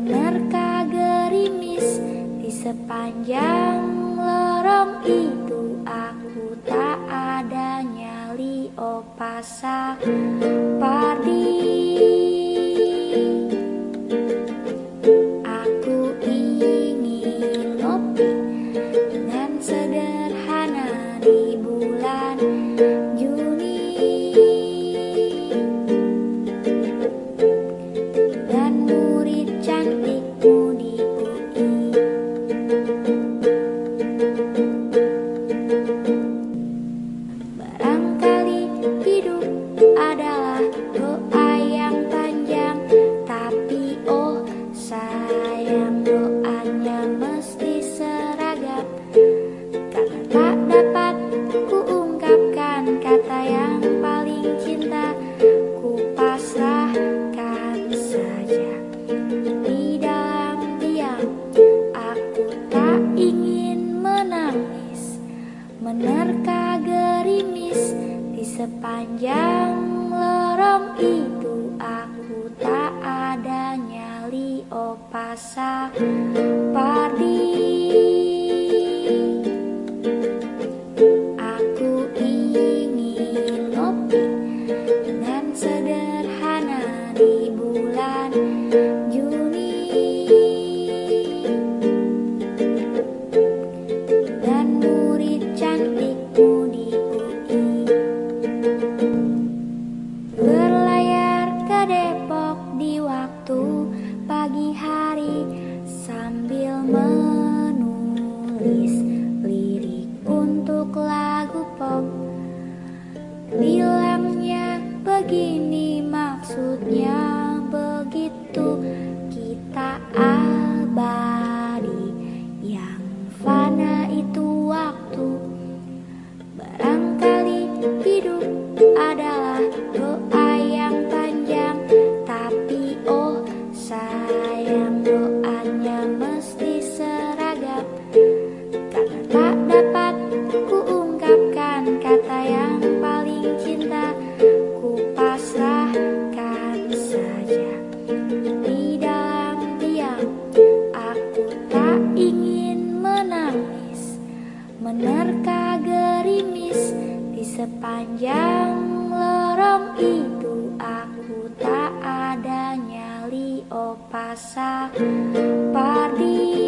menerka gerimis di sepanjang lorong itu? Aku tak ada nyali oh, opasa pardi menerka gerimis di sepanjang lorong itu? Aku tak ada nyali oh, opasa para di waktu pagi hari sambil menulis sepanjang lorong itu aku tak ada nyali oh, opasa padi